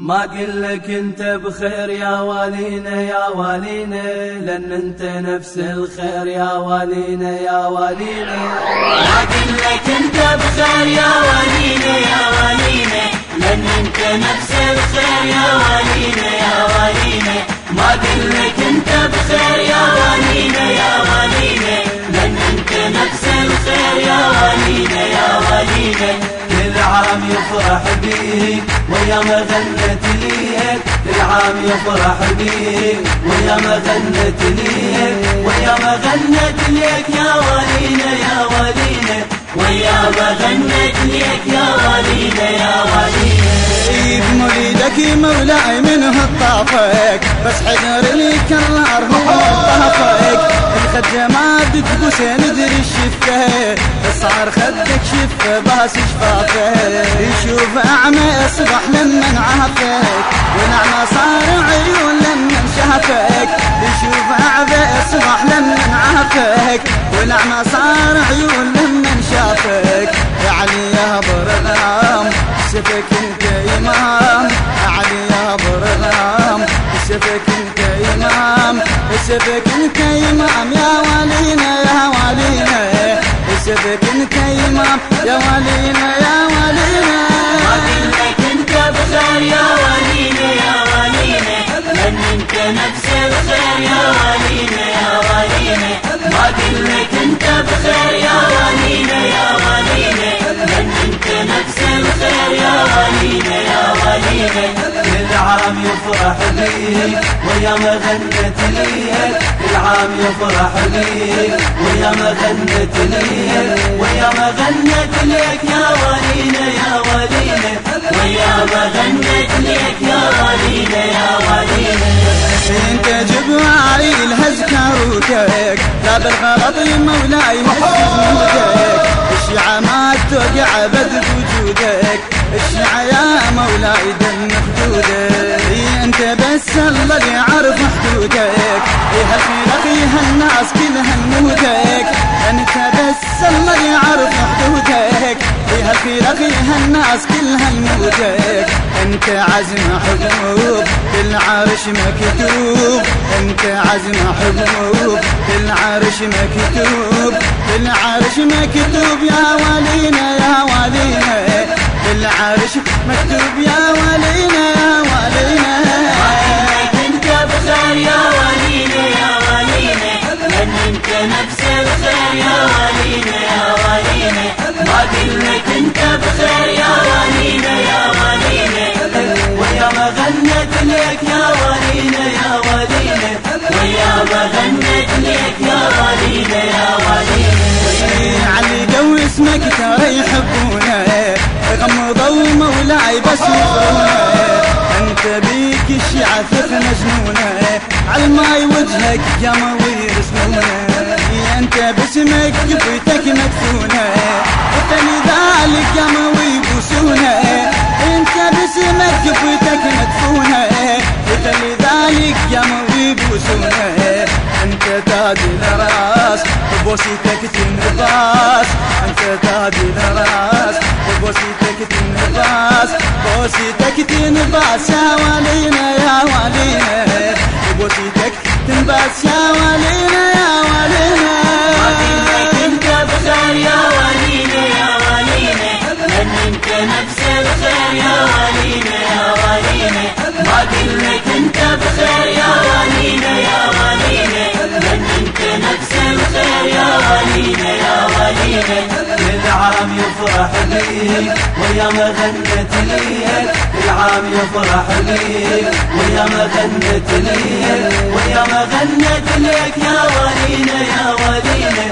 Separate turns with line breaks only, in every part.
ما لك أنت بخير يا والينا يا والينا لأن أنت نفس الخير يا والينا يا والينا.
ما لك أنت بخير يا والينا يا والينا لأن أنت نفس الخير يا والينا يا والينا. ما لك أنت بخير يا والينا يا والينا لأن أنت نفس الخير يا والينا يا والينا.
العام يفرح بيك ويا ما غنت ليك العام يفرح بيك ويا ما غنت ليك ويا ما غنت ليك يا ولينا يا ولينا.
ويا ما غنت ليك يا ولينا يا ولينا.
بمولدك مولاي منه الطافك بس حذر لي كرار هو طافك الخدمات تبوس ندري الشفه صار خدك شفه باس شفافه. يشوف أعمى أصبح لما عافك ونعمة صار عيون لما شافك يشوف أعمى أصبح لما عافك ونعمة صار عيون لما شافك يا علي يا برغام سفك أنت إمام. سفك انت امام سفك انت امام يا ولينا يا ولينا سفك انت امام يا ولينا يا ولينا
لك أنت بخير يا ولينا يا ولينا من انت نفس الخير يا ولينا يا ولينا ما لك أنت بخير يا ولينا يا ولينا من انت نفس الخير يا ولينا يا ولينا
يفرح بيك ويا ما غنت ليك العام يفرح بيك ويا ما غنت ليك ويا ما غنت ليك يا ولينا يا ولينا
ويا ما غنت ليك يا ولينا يا
انت جبرائيل هزكروتك لا بالغلط مولاي هزكروتك الشيعة ما توقع بد وجودك. الشيعة يا مولاي دم خدودك أنت بس الله اللي يعرف حدودك إيه هالخلق الناس كلها نمودك الناس كلها نمودك انت عزم حبوب بالعرش مكتوب. انت عزم حبوب بالعرش مكتوب. بالعرش مكتوب يا ولينا يا ولينا بالعرش مكتوب يا ولينا
انت بخير يا ولينا يا ولينا
ويا ما غنت لك يا ولينا يا ولينا
ويا ما غنت لك يا ولينا يا ولينا
علي جو اسمك ترى يحبونه. غمضوا مولاي بس يفرونه أنت بيك الشيعة ثخن جنونه عالماي وجهك قاموا يرسمونه أنت باسمك قفيتك مدفونة. انت لذلك قاموا يبوسونه أنت باسمك قفيتك مدفونة. انت لذلك قاموا يبوسونه أنت تاج الراس بوسيتك تنباس أنت تاج الراس بوسيتك تنباس بوسيتك تنباس يا ولينا يا ولينا بوسيتك تنباس يا ولينا يا ولينا
ويا ما غنت ليك العام يفرح بيك ويا ما غنت ليك ويا ما غنت ليك يا ولينا يا ولينا.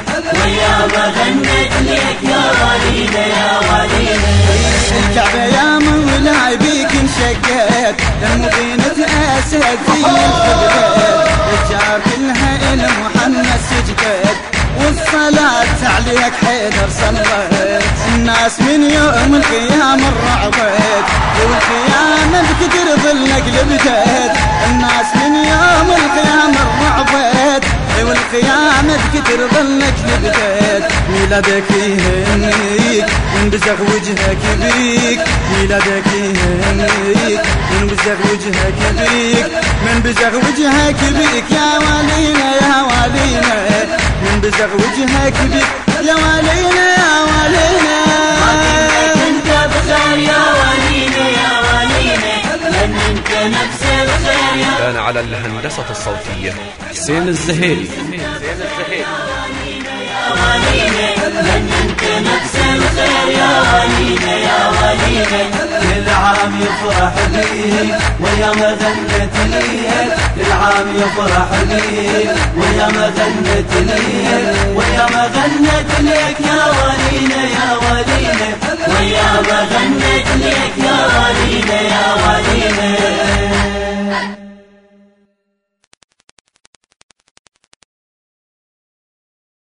ويا ما غنت لك يا ولينا يا ولينا.
الكعبة يا مولاي بيك انشقت المدينة سجدت والصلاة عليك حيدر الناس من يوم القيامة الرعبت والقيامة بكتر ظلك لبدت الناس من يوم القيامة الرعبت والقيامة بكتر ظلك لبدت ميلادك يهنيك وانبزغ وجهك بيك ميلادك يهنيك وانبزغ بزغ وجهك بيك من بزغ وجهك بيك يا والينا يا والينا من بزغ وجهك بيك يا والينا يا والينا
انت بخير يا والينا يا والينا انت نفس الخير يا
كان على الهندسة الصوتية حسين الزهيري.
نفس الخير يا يا
يفرح بيك ويا ما غنت بيك ويا ما غنت ليك يا ولينا يا ولينا
ويا ما غنت لك يا والينا يا